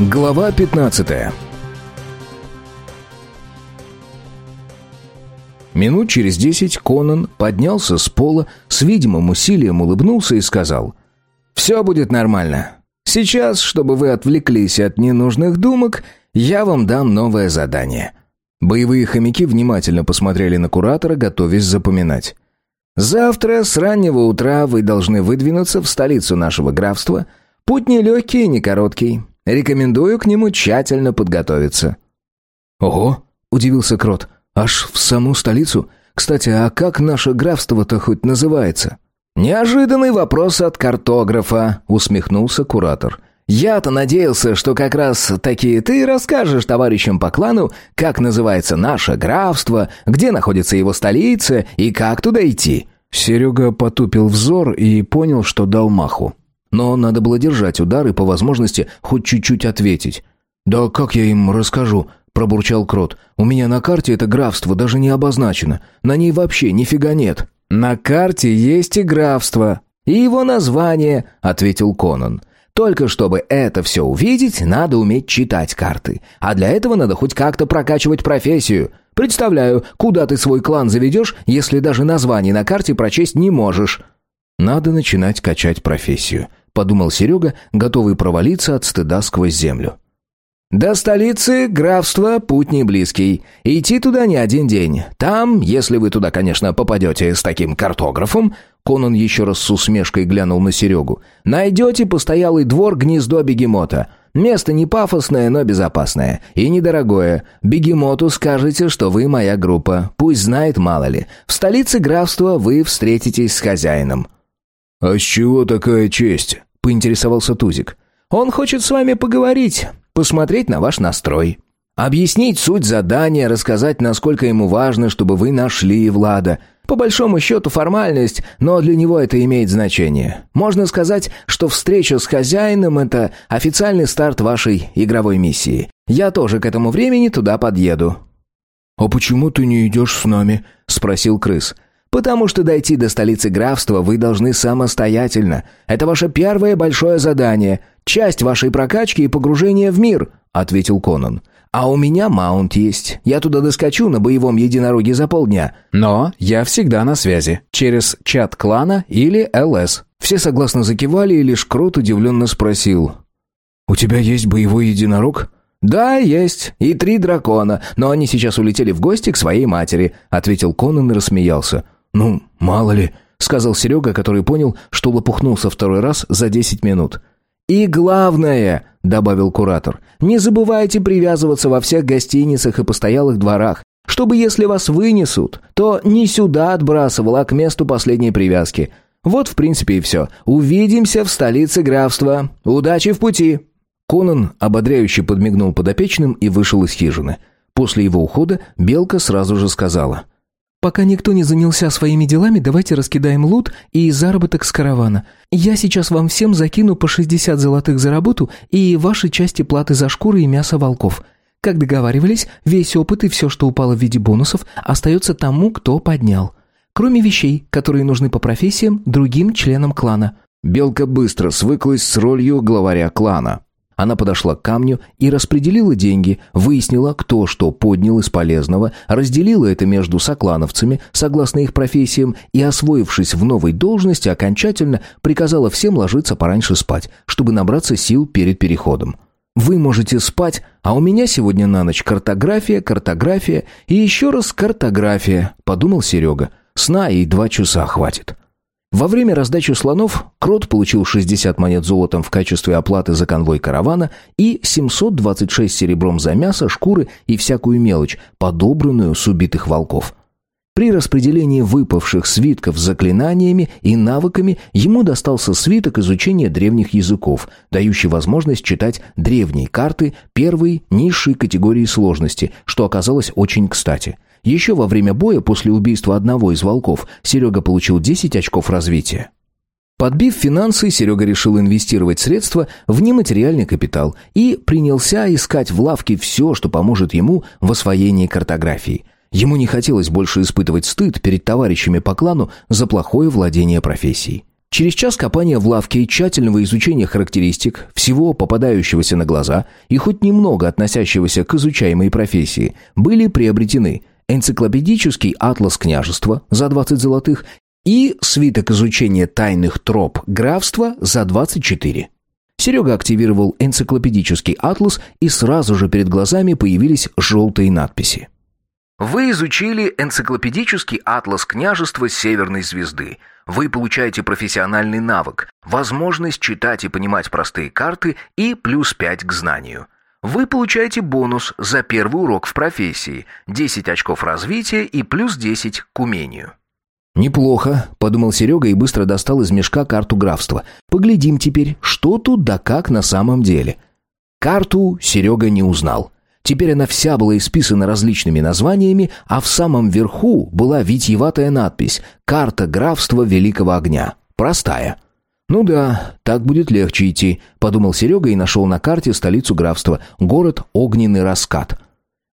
Глава 15 Минут через десять Конан поднялся с пола, с видимым усилием улыбнулся и сказал «Все будет нормально. Сейчас, чтобы вы отвлеклись от ненужных думок, я вам дам новое задание». Боевые хомяки внимательно посмотрели на куратора, готовясь запоминать. «Завтра с раннего утра вы должны выдвинуться в столицу нашего графства. Путь не легкий и не короткий. Рекомендую к нему тщательно подготовиться». «Ого!» — удивился Крот. «Аж в саму столицу? Кстати, а как наше графство-то хоть называется?» «Неожиданный вопрос от картографа», — усмехнулся куратор. «Я-то надеялся, что как раз таки ты расскажешь товарищам по клану, как называется наше графство, где находится его столица и как туда идти». Серега потупил взор и понял, что дал маху. Но надо было держать удар и по возможности хоть чуть-чуть ответить. «Да как я им расскажу?» – пробурчал Крот. «У меня на карте это графство даже не обозначено. На ней вообще нифига нет». «На карте есть и графство, и его название», – ответил Конан. «Только чтобы это все увидеть, надо уметь читать карты. А для этого надо хоть как-то прокачивать профессию. Представляю, куда ты свой клан заведешь, если даже название на карте прочесть не можешь». «Надо начинать качать профессию», — подумал Серега, готовый провалиться от стыда сквозь землю. «До столицы графства путь не близкий. Идти туда не один день. Там, если вы туда, конечно, попадете с таким картографом...» Конан еще раз с усмешкой глянул на Серегу. «Найдете постоялый двор гнездо бегемота. Место не пафосное, но безопасное. И недорогое. Бегемоту скажете, что вы моя группа. Пусть знает, мало ли. В столице графства вы встретитесь с хозяином». «А с чего такая честь?» — поинтересовался Тузик. «Он хочет с вами поговорить, посмотреть на ваш настрой, объяснить суть задания, рассказать, насколько ему важно, чтобы вы нашли Влада. По большому счету формальность, но для него это имеет значение. Можно сказать, что встреча с хозяином — это официальный старт вашей игровой миссии. Я тоже к этому времени туда подъеду». «А почему ты не идешь с нами?» — спросил крыс. — Потому что дойти до столицы графства вы должны самостоятельно. Это ваше первое большое задание, часть вашей прокачки и погружения в мир», — ответил Конан. «А у меня маунт есть. Я туда доскочу на боевом единороге за полдня. Но я всегда на связи. Через чат клана или ЛС». Все согласно закивали, и лишь Крот удивленно спросил. «У тебя есть боевой единорог?» «Да, есть. И три дракона. Но они сейчас улетели в гости к своей матери», — ответил Конан и рассмеялся. «Ну, мало ли», — сказал Серега, который понял, что лопухнулся второй раз за десять минут. «И главное», — добавил куратор, — «не забывайте привязываться во всех гостиницах и постоялых дворах, чтобы если вас вынесут, то не сюда отбрасывал, а к месту последней привязки. Вот, в принципе, и все. Увидимся в столице графства. Удачи в пути!» Конан ободряюще подмигнул подопечным и вышел из хижины. После его ухода Белка сразу же сказала — Пока никто не занялся своими делами, давайте раскидаем лут и заработок с каравана. Я сейчас вам всем закину по 60 золотых за работу и ваши части платы за шкуры и мясо волков. Как договаривались, весь опыт и все, что упало в виде бонусов, остается тому, кто поднял. Кроме вещей, которые нужны по профессиям другим членам клана. Белка быстро свыклась с ролью главаря клана. Она подошла к камню и распределила деньги, выяснила, кто что поднял из полезного, разделила это между соклановцами, согласно их профессиям, и, освоившись в новой должности, окончательно приказала всем ложиться пораньше спать, чтобы набраться сил перед переходом. Вы можете спать, а у меня сегодня на ночь картография, картография и еще раз картография, подумал Серега. Сна и два часа хватит. Во время раздачи слонов Крот получил 60 монет золотом в качестве оплаты за конвой каравана и 726 серебром за мясо, шкуры и всякую мелочь, подобранную с убитых волков. При распределении выпавших свитков с заклинаниями и навыками ему достался свиток изучения древних языков, дающий возможность читать древние карты первой низшей категории сложности, что оказалось очень кстати – еще во время боя после убийства одного из волков Серега получил 10 очков развития. Подбив финансы, Серега решил инвестировать средства в нематериальный капитал и принялся искать в лавке все, что поможет ему в освоении картографии. Ему не хотелось больше испытывать стыд перед товарищами по клану за плохое владение профессией. Через час копания в лавке и тщательного изучения характеристик всего попадающегося на глаза и хоть немного относящегося к изучаемой профессии были приобретены энциклопедический атлас княжества за 20 золотых и свиток изучения тайных троп графства за 24. Серега активировал энциклопедический атлас, и сразу же перед глазами появились желтые надписи. Вы изучили энциклопедический атлас княжества Северной Звезды. Вы получаете профессиональный навык, возможность читать и понимать простые карты и плюс 5 к знанию. Вы получаете бонус за первый урок в профессии, 10 очков развития и плюс 10 к умению. «Неплохо», — подумал Серега и быстро достал из мешка карту графства. «Поглядим теперь, что тут да как на самом деле». Карту Серега не узнал. Теперь она вся была исписана различными названиями, а в самом верху была витиеватая надпись «Карта графства Великого Огня». Простая. «Ну да, так будет легче идти», — подумал Серега и нашел на карте столицу графства, город Огненный Раскат.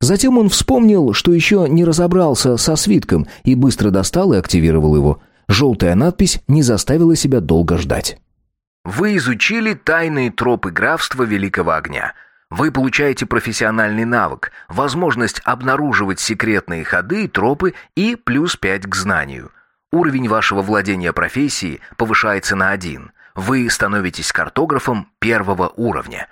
Затем он вспомнил, что еще не разобрался со свитком, и быстро достал и активировал его. Желтая надпись не заставила себя долго ждать. Вы изучили тайные тропы графства Великого Огня. Вы получаете профессиональный навык, возможность обнаруживать секретные ходы и тропы и плюс 5 к знанию. Уровень вашего владения профессией повышается на один. Вы становитесь картографом первого уровня.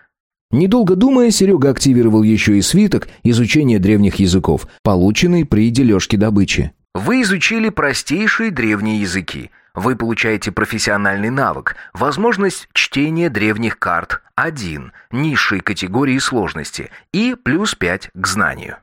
Недолго думая, Серега активировал еще и свиток изучения древних языков, полученный при дележке добычи. Вы изучили простейшие древние языки – вы получаете профессиональный навык, возможность чтения древних карт 1, низшей категории сложности и плюс 5 к знанию.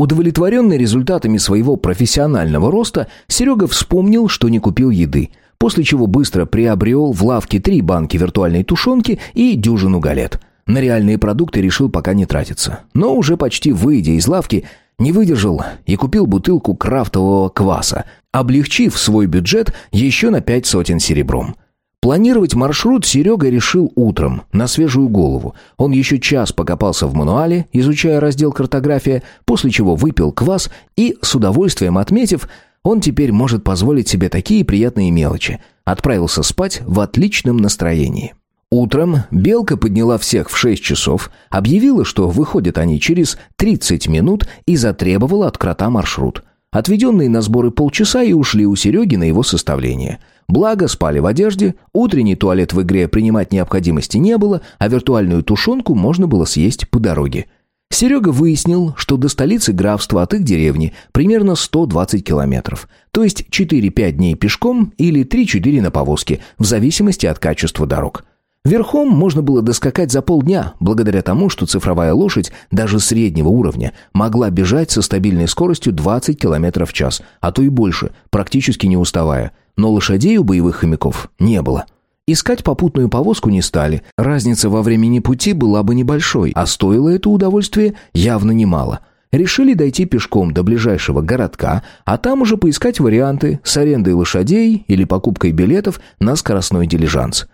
Удовлетворенный результатами своего профессионального роста, Серега вспомнил, что не купил еды, после чего быстро приобрел в лавке три банки виртуальной тушенки и дюжину галет. На реальные продукты решил пока не тратиться. Но уже почти выйдя из лавки, не выдержал и купил бутылку крафтового кваса, облегчив свой бюджет еще на пять сотен серебром. Планировать маршрут Серега решил утром, на свежую голову. Он еще час покопался в мануале, изучая раздел «Картография», после чего выпил квас и, с удовольствием отметив, он теперь может позволить себе такие приятные мелочи, отправился спать в отличном настроении. Утром Белка подняла всех в 6 часов, объявила, что выходят они через 30 минут и затребовала от крота маршрут. Отведенные на сборы полчаса и ушли у Сереги на его составление. Благо, спали в одежде, утренний туалет в игре принимать необходимости не было, а виртуальную тушенку можно было съесть по дороге. Серега выяснил, что до столицы графства от их деревни примерно 120 километров, то есть 4-5 дней пешком или 3-4 на повозке, в зависимости от качества дорог. Верхом можно было доскакать за полдня, благодаря тому, что цифровая лошадь, даже среднего уровня, могла бежать со стабильной скоростью 20 км в час, а то и больше, практически не уставая. Но лошадей у боевых хомяков не было. Искать попутную повозку не стали. Разница во времени пути была бы небольшой, а стоило это удовольствие явно немало. Решили дойти пешком до ближайшего городка, а там уже поискать варианты с арендой лошадей или покупкой билетов на скоростной дилижанс.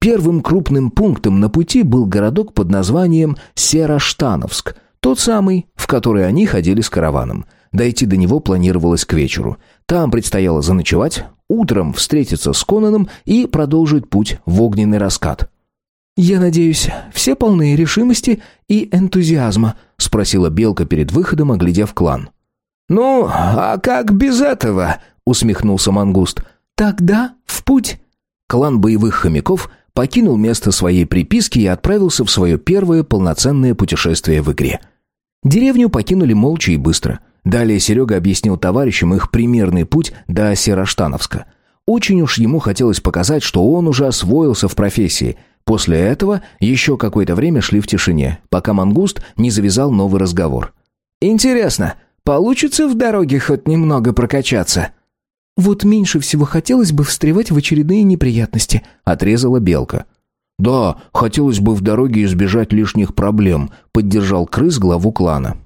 Первым крупным пунктом на пути был городок под названием Сероштановск, тот самый, в который они ходили с караваном. Дойти до него планировалось к вечеру. Там предстояло заночевать, утром встретиться с Конаном и продолжить путь в огненный раскат. «Я надеюсь, все полные решимости и энтузиазма?» — спросила Белка перед выходом, оглядев клан. «Ну, а как без этого?» — усмехнулся Мангуст. «Тогда в путь!» Клан боевых хомяков покинул место своей приписки и отправился в свое первое полноценное путешествие в игре. Деревню покинули молча и быстро. Далее Серега объяснил товарищам их примерный путь до Сероштановска. Очень уж ему хотелось показать, что он уже освоился в профессии. После этого еще какое-то время шли в тишине, пока Мангуст не завязал новый разговор. «Интересно, получится в дороге хоть немного прокачаться?» «Вот меньше всего хотелось бы встревать в очередные неприятности», — отрезала Белка. «Да, хотелось бы в дороге избежать лишних проблем», — поддержал крыс главу клана.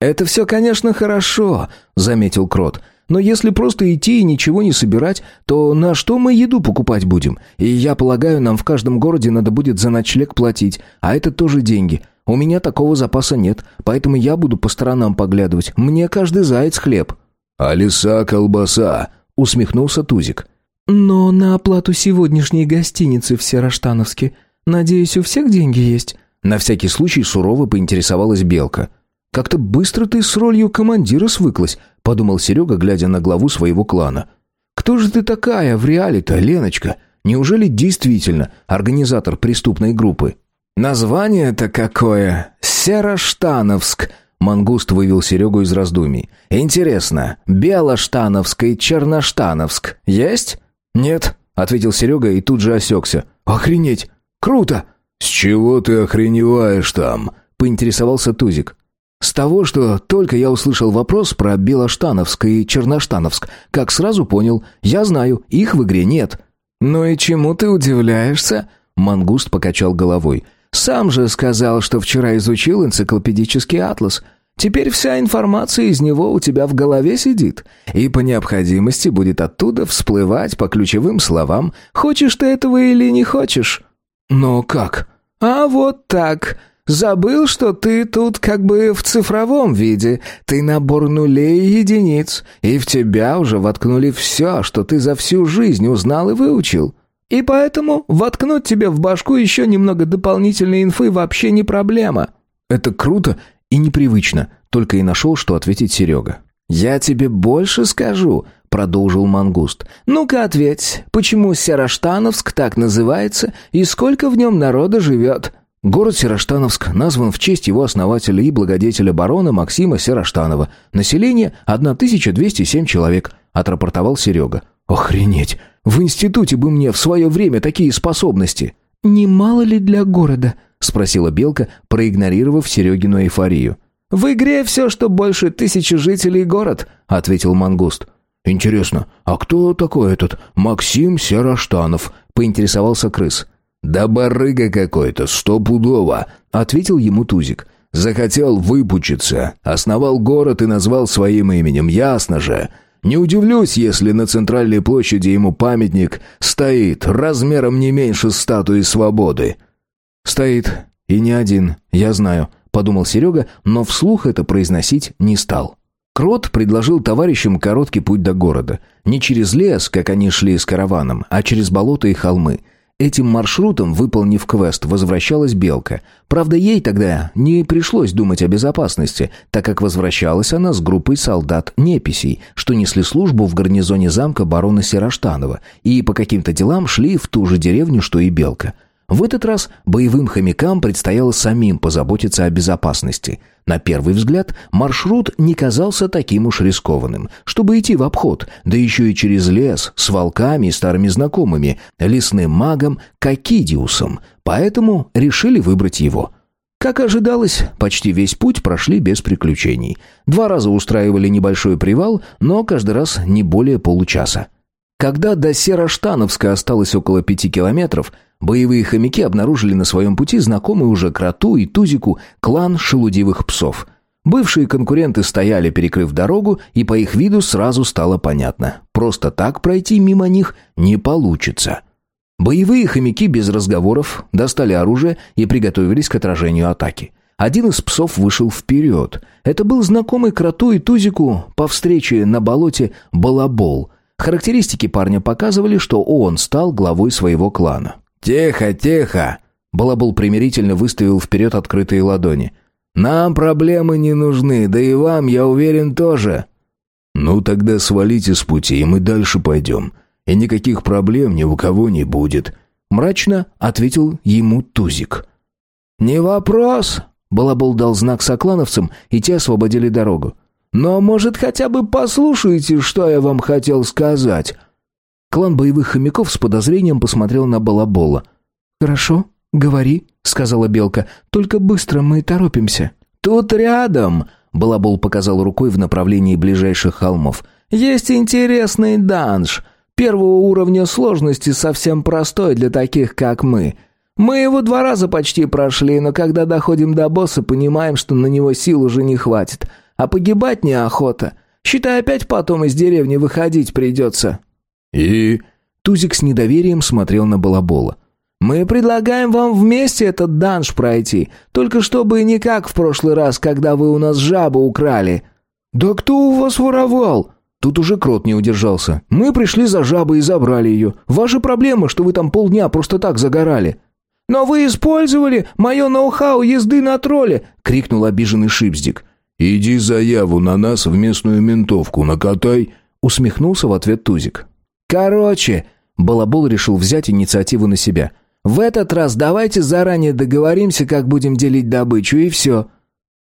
«Это все, конечно, хорошо», — заметил Крот. «Но если просто идти и ничего не собирать, то на что мы еду покупать будем? И я полагаю, нам в каждом городе надо будет за ночлег платить, а это тоже деньги. У меня такого запаса нет, поэтому я буду по сторонам поглядывать. Мне каждый заяц хлеб». «А лиса колбаса», усмехнулся Тузик. «Но на оплату сегодняшней гостиницы в Сероштановске, надеюсь, у всех деньги есть?» На всякий случай сурово поинтересовалась Белка. «Как-то быстро ты с ролью командира свыклась», — подумал Серега, глядя на главу своего клана. «Кто же ты такая в реале-то, Леночка? Неужели действительно организатор преступной группы?» «Название-то какое? Сероштановск», — Мангуст вывел Серегу из раздумий. «Интересно, Белоштановск и Черноштановск есть?» «Нет», — ответил Серега и тут же осекся. «Охренеть! Круто!» «С чего ты охреневаешь там?» — поинтересовался Тузик. С того, что только я услышал вопрос про Белоштановск и Черноштановск, как сразу понял, я знаю, их в игре нет. «Ну и чему ты удивляешься?» Мангуст покачал головой. «Сам же сказал, что вчера изучил энциклопедический атлас. Теперь вся информация из него у тебя в голове сидит, и по необходимости будет оттуда всплывать по ключевым словам, хочешь ты этого или не хочешь». «Но как?» «А вот так. Забыл, что ты тут как бы в цифровом виде. Ты набор нулей и единиц, и в тебя уже воткнули все, что ты за всю жизнь узнал и выучил. И поэтому воткнуть тебе в башку еще немного дополнительной инфы вообще не проблема». «Это круто и непривычно», только и нашел, что ответить Серега. «Я тебе больше скажу», — продолжил Мангуст. «Ну-ка ответь, почему Сероштановск так называется и сколько в нем народа живет?» Город Сероштановск назван в честь его основателя и благодетеля барона Максима Сероштанова. Население 1207 человек, отрапортовал Серега. Охренеть! В институте бы мне в свое время такие способности. Не мало ли для города? спросила Белка, проигнорировав Серегину эйфорию. В игре все, что больше тысячи жителей город, ответил Мангуст. Интересно, а кто такой этот Максим Сероштанов? поинтересовался крыс. «Да барыга какой-то, стопудово», — ответил ему Тузик. «Захотел выпучиться, основал город и назвал своим именем, ясно же. Не удивлюсь, если на центральной площади ему памятник стоит размером не меньше статуи свободы». «Стоит, и не один, я знаю», — подумал Серега, но вслух это произносить не стал. Крот предложил товарищам короткий путь до города. Не через лес, как они шли с караваном, а через болота и холмы — Этим маршрутом, выполнив квест, возвращалась Белка. Правда, ей тогда не пришлось думать о безопасности, так как возвращалась она с группой солдат-неписей, что несли службу в гарнизоне замка барона Сероштанова, и по каким-то делам шли в ту же деревню, что и Белка – в этот раз боевым хомякам предстояло самим позаботиться о безопасности. На первый взгляд маршрут не казался таким уж рискованным, чтобы идти в обход, да еще и через лес с волками и старыми знакомыми, лесным магом Кокидиусом, поэтому решили выбрать его. Как ожидалось, почти весь путь прошли без приключений. Два раза устраивали небольшой привал, но каждый раз не более получаса. Когда до Сероштановска осталось около пяти километров – Боевые хомяки обнаружили на своем пути знакомый уже кроту и тузику клан шелудивых псов. Бывшие конкуренты стояли, перекрыв дорогу, и по их виду сразу стало понятно. Просто так пройти мимо них не получится. Боевые хомяки без разговоров достали оружие и приготовились к отражению атаки. Один из псов вышел вперед. Это был знакомый кроту и тузику по встрече на болоте Балабол. Характеристики парня показывали, что он стал главой своего клана. «Тихо, тихо!» Балабул примирительно выставил вперед открытые ладони. «Нам проблемы не нужны, да и вам, я уверен, тоже». «Ну тогда свалите с пути, и мы дальше пойдем. И никаких проблем ни у кого не будет», — мрачно ответил ему Тузик. «Не вопрос», — Балабул дал знак соклановцам, и те освободили дорогу. «Но, может, хотя бы послушайте, что я вам хотел сказать?» Клан боевых хомяков с подозрением посмотрел на Балабола. «Хорошо, говори», — сказала Белка. «Только быстро мы торопимся». «Тут рядом», — Балабол показал рукой в направлении ближайших холмов. «Есть интересный данж. Первого уровня сложности совсем простой для таких, как мы. Мы его два раза почти прошли, но когда доходим до босса, понимаем, что на него сил уже не хватит. А погибать неохота. Считай, опять потом из деревни выходить придется». «И...» Тузик с недоверием смотрел на Балабола. «Мы предлагаем вам вместе этот данж пройти, только чтобы не как в прошлый раз, когда вы у нас жабу украли». «Да кто у вас воровал?» Тут уже Крот не удержался. «Мы пришли за жабой и забрали ее. Ваша проблема, что вы там полдня просто так загорали». «Но вы использовали мое ноу-хау езды на тролле!» — крикнул обиженный Шипздик. «Иди заяву на нас в местную ментовку, накатай!» — усмехнулся в ответ Тузик. «Короче!» — Балабол решил взять инициативу на себя. «В этот раз давайте заранее договоримся, как будем делить добычу, и все».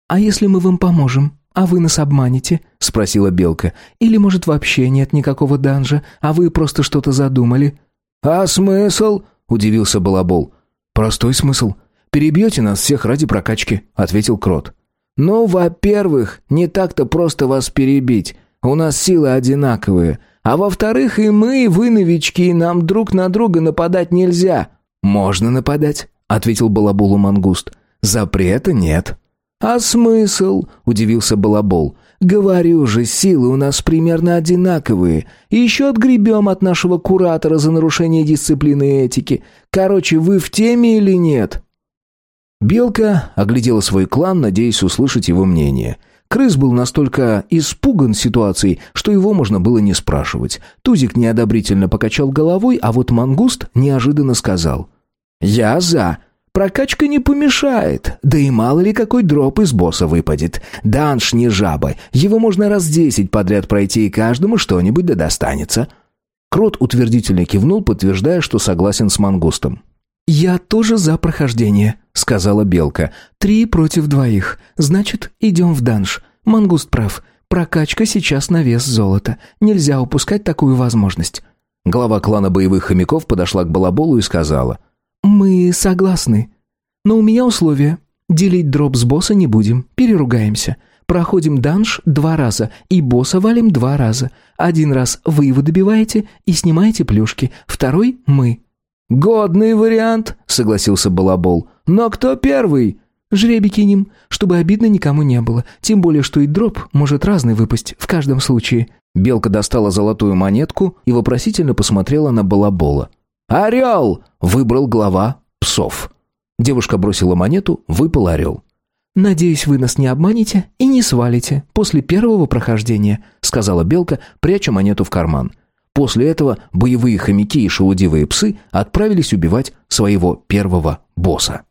«А если мы вам поможем?» «А вы нас обманете?» — спросила Белка. «Или, может, вообще нет никакого данжа, а вы просто что-то задумали?» «А смысл?» — удивился Балабол. «Простой смысл. Перебьете нас всех ради прокачки», — ответил Крот. «Ну, во-первых, не так-то просто вас перебить. У нас силы одинаковые. А во-вторых, и мы, и вы новички, и нам друг на друга нападать нельзя». «Можно нападать», — ответил Балаболу Мангуст. «Запрета нет». «А смысл?» – удивился Балабол. «Говорю же, силы у нас примерно одинаковые. Еще отгребем от нашего куратора за нарушение дисциплины и этики. Короче, вы в теме или нет?» Белка оглядела свой клан, надеясь услышать его мнение. Крыс был настолько испуган ситуацией, что его можно было не спрашивать. Тузик неодобрительно покачал головой, а вот Мангуст неожиданно сказал. «Я за. Прокачка не помешает, да и мало ли какой дроп из босса выпадет. Данш не жаба, его можно раз десять подряд пройти, и каждому что-нибудь да достанется». Крот утвердительно кивнул, подтверждая, что согласен с мангустом. «Я тоже за прохождение», — сказала Белка. «Три против двоих. Значит, идем в данж. Мангуст прав. Прокачка сейчас на вес золота. Нельзя упускать такую возможность». Глава клана боевых хомяков подошла к Балаболу и сказала — «Мы согласны. Но у меня условие. Делить дроп с босса не будем, переругаемся. Проходим данж два раза и босса валим два раза. Один раз вы его добиваете и снимаете плюшки, второй — мы». «Годный вариант», — согласился Балабол. «Но кто первый?» «Жребий кинем, чтобы обидно никому не было. Тем более, что и дроп может разный выпасть в каждом случае». Белка достала золотую монетку и вопросительно посмотрела на Балабола. «Орел!» — выбрал глава псов. Девушка бросила монету, выпал орел. «Надеюсь, вы нас не обманете и не свалите после первого прохождения», — сказала Белка, пряча монету в карман. После этого боевые хомяки и шелудивые псы отправились убивать своего первого босса.